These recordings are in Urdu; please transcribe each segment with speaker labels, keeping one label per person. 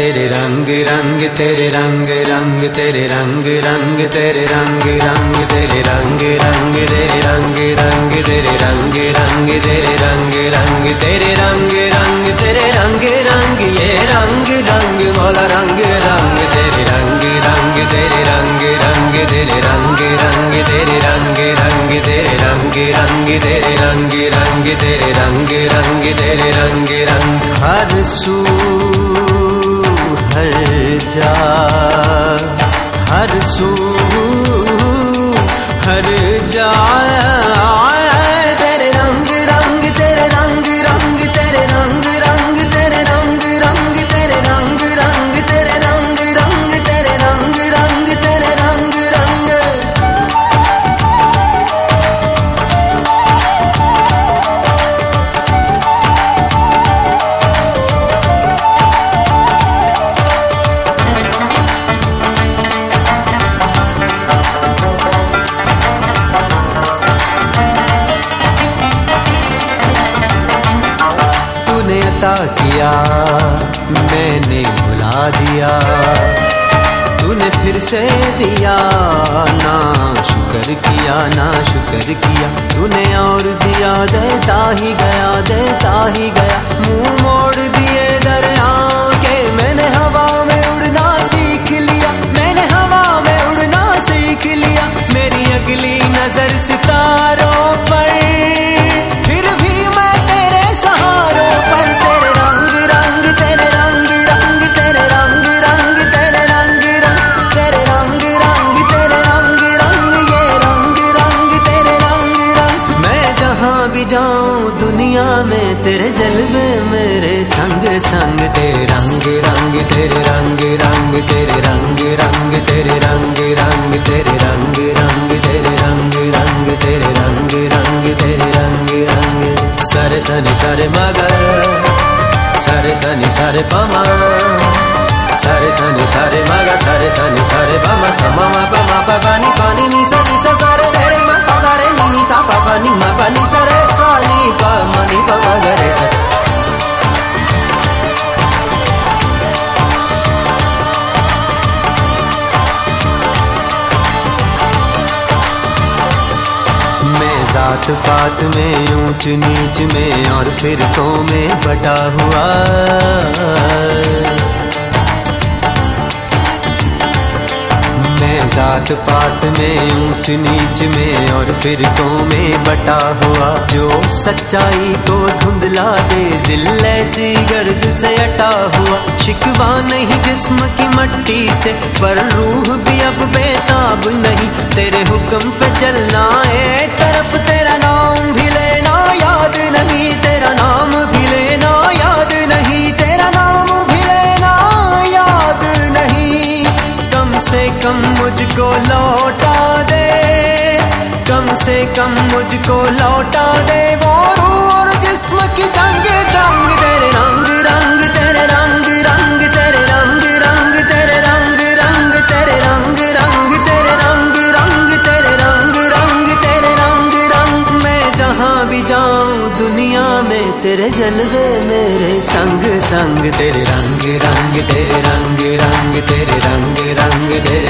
Speaker 1: تیرے رنگ رنگ تیرے رنگ رنگ تیرے رنگ رنگ تیرے رنگ رنگ تیرے رنگ رنگ تیرے رنگ رنگ تیرے رنگ رنگ تیرے رنگ رنگ تیرے رنگ رنگ تیرے رنگ رنگ یہ رنگ رنگ مولا رنگ رنگ تیرے رنگ رنگ تیرے رنگ رنگ تیرے رنگ رنگ تیرے رنگ رنگ تیرے رنگ رنگ تیرے رنگ رنگ تیرے رنگ رنگ تیرے رنگ رنگ ہر سو کیا میں نے بلا دیا۔ تو نے پھر سے دیا، نا شکر کیا، نا شکر کیا۔ تو نے اور دیا، دیتا ہی گیا، دیتا ہی گیا۔ منہ موڑ دیے دریا کے، میں نے ہوا میں اڑنا سیکھ لیا۔ میں نے ہوا میں اڑنا سیکھ لیا۔ میری اگلی نظر ستاروں سنگ سنگ تیرے رنگ رنگ تیرے رنگ رنگ تیرے رنگ رنگ تیرے رنگ رنگ تیرے رنگ رنگ تیرے رنگ رنگ تیرے رنگ رنگ تیرے رنگ رنگ سر سنی سر مگر سر سنی سر پما سر سنی سر مگر سر سنی سر پما سما ما پما پانی پانی میں پات میں اونچ نیچ میں اور فرقوں میں بٹا ہوا۔ میں ذات پات میں اونچ نیچ میں اور فرقوں میں بٹا ہوا۔ جو سچائی کو دھندلا دے، دل ایسی گرد سے اٹا ہوا۔ شکوا نہیں جسم کی مٹی سے، پر روح بھی اب بےتاب نہیں۔ تیرے حکم پہ چلنا ہے۔ کم مجھ کو لوٹا دے کم سے کم مجھ کو لوٹا دے وہ روح اور جسم کی جنگ جنگ تیرے رنگ رنگ تیرے رنگ رنگ تیرے رنگ رنگ تیرے رنگ رنگ تیرے رنگ رنگ تیرے رنگ رنگ تیرے رنگ رنگ تیرے رنگ رنگ میں جہاں بھی جاؤں دنیا میں تیرے جلوے میرے سنگ سنگ تیرے رنگ رنگ تیرے رنگ رنگ تیرے رنگ رنگ تیرے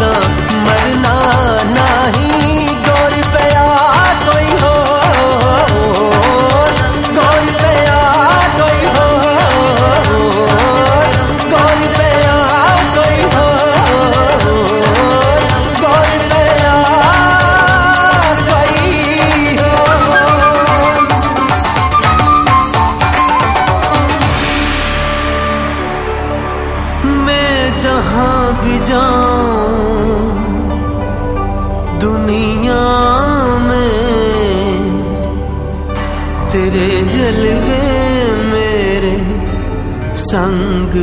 Speaker 1: سب سنگ